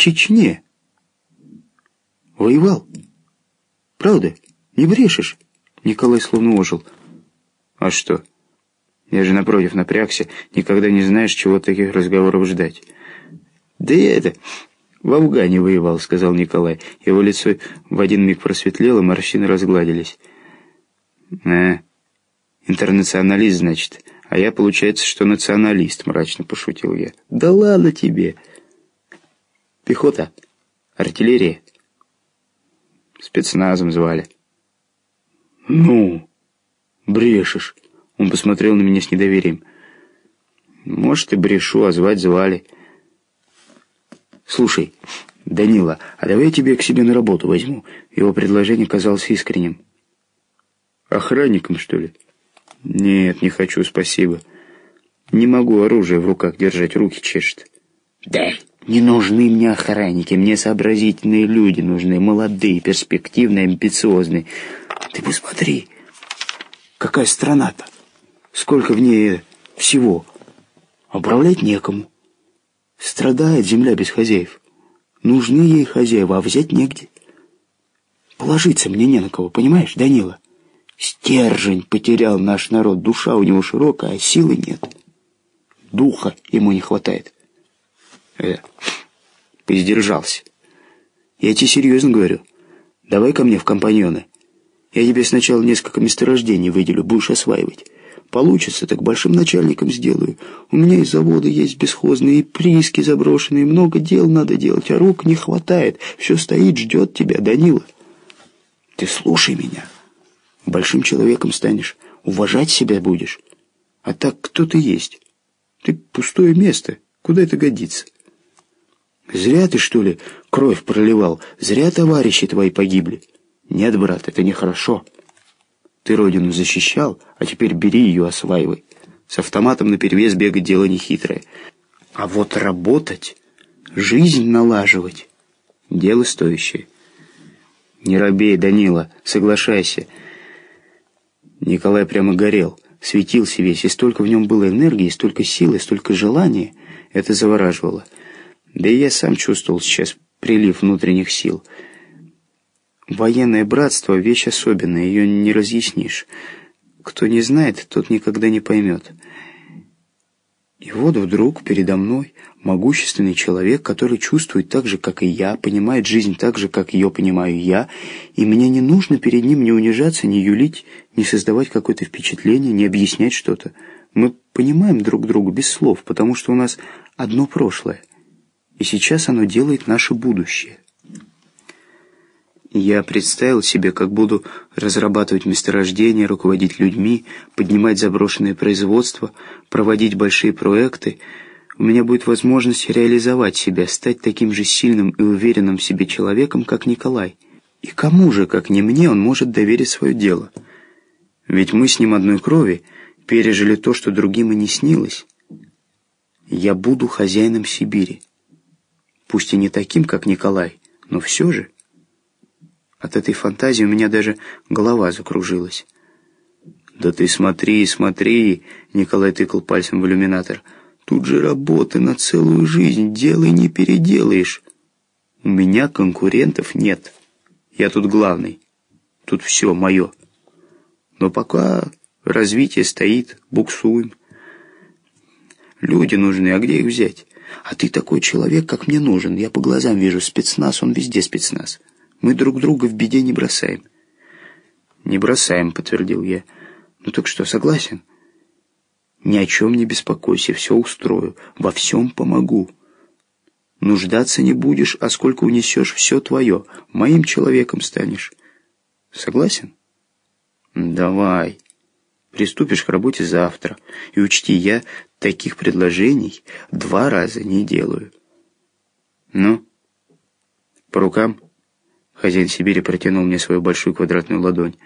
Чечне. Воевал. Правда? Не брешешь? Николай словно ожил. А что? Я же напротив напрягся. Никогда не знаешь, чего таких разговоров ждать. Да я это... «В Афгане воевал», — сказал Николай. Его лицо в один миг просветлело, морщины разгладились. «А, интернационалист, значит. А я, получается, что националист», — мрачно пошутил я. «Да ладно тебе!» «Пехота? Артиллерия?» «Спецназом звали». «Ну, брешешь!» Он посмотрел на меня с недоверием. «Может, и брешу, а звать звали». «Слушай, Данила, а давай я тебе к себе на работу возьму?» Его предложение казалось искренним. «Охранником, что ли?» «Нет, не хочу, спасибо. Не могу оружие в руках держать, руки чешет». «Да, не нужны мне охранники, мне сообразительные люди нужны, молодые, перспективные, амбициозные. Ты посмотри, какая страна-то, сколько в ней всего. Управлять некому». Страдает земля без хозяев. Нужны ей хозяева, а взять негде. Положиться мне не на кого, понимаешь, Данила? Стержень потерял наш народ, душа у него широкая, а силы нет. Духа ему не хватает. Э, поиздержался. Я тебе серьезно говорю. Давай ко мне в компаньоны. Я тебе сначала несколько месторождений выделю, будешь осваивать. Получится, так большим начальником сделаю. У меня и заводы есть бесхозные, и прииски заброшенные, много дел надо делать, а рук не хватает. Все стоит, ждет тебя, Данила. Ты слушай меня. Большим человеком станешь, уважать себя будешь. А так кто ты есть? Ты пустое место. Куда это годится? Зря ты, что ли, кровь проливал? Зря товарищи твои погибли? Нет, брат, это нехорошо. Ты родину защищал, а теперь бери ее, осваивай. С автоматом наперевес бегать дело нехитрое. А вот работать, жизнь налаживать — дело стоящее. Не робей, Данила, соглашайся. Николай прямо горел, светился весь, и столько в нем было энергии, столько силы, столько желания. Это завораживало. Да и я сам чувствовал сейчас прилив внутренних сил — Военное братство — вещь особенная, ее не разъяснишь. Кто не знает, тот никогда не поймет. И вот вдруг передо мной могущественный человек, который чувствует так же, как и я, понимает жизнь так же, как ее понимаю я, и мне не нужно перед ним не унижаться, не юлить, не создавать какое-то впечатление, не объяснять что-то. Мы понимаем друг друга без слов, потому что у нас одно прошлое, и сейчас оно делает наше будущее. Я представил себе, как буду разрабатывать месторождения, руководить людьми, поднимать заброшенное производство, проводить большие проекты. У меня будет возможность реализовать себя, стать таким же сильным и уверенным в себе человеком, как Николай. И кому же, как не мне, он может доверить свое дело? Ведь мы с ним одной крови, пережили то, что другим и не снилось. Я буду хозяином Сибири. Пусть и не таким, как Николай, но все же... От этой фантазии у меня даже голова закружилась. «Да ты смотри, смотри!» — Николай тыкал пальцем в иллюминатор. «Тут же работы на целую жизнь, делай не переделаешь. У меня конкурентов нет. Я тут главный. Тут все мое. Но пока развитие стоит, буксуем. Люди нужны, а где их взять? А ты такой человек, как мне нужен. Я по глазам вижу спецназ, он везде спецназ». Мы друг друга в беде не бросаем». «Не бросаем», — подтвердил я. «Ну так что, согласен?» «Ни о чем не беспокойся, все устрою, во всем помогу. Нуждаться не будешь, а сколько унесешь, все твое, моим человеком станешь. Согласен?» «Давай. Приступишь к работе завтра. И учти, я таких предложений два раза не делаю». «Ну, по рукам?» Хозяин Сибири протянул мне свою большую квадратную ладонь.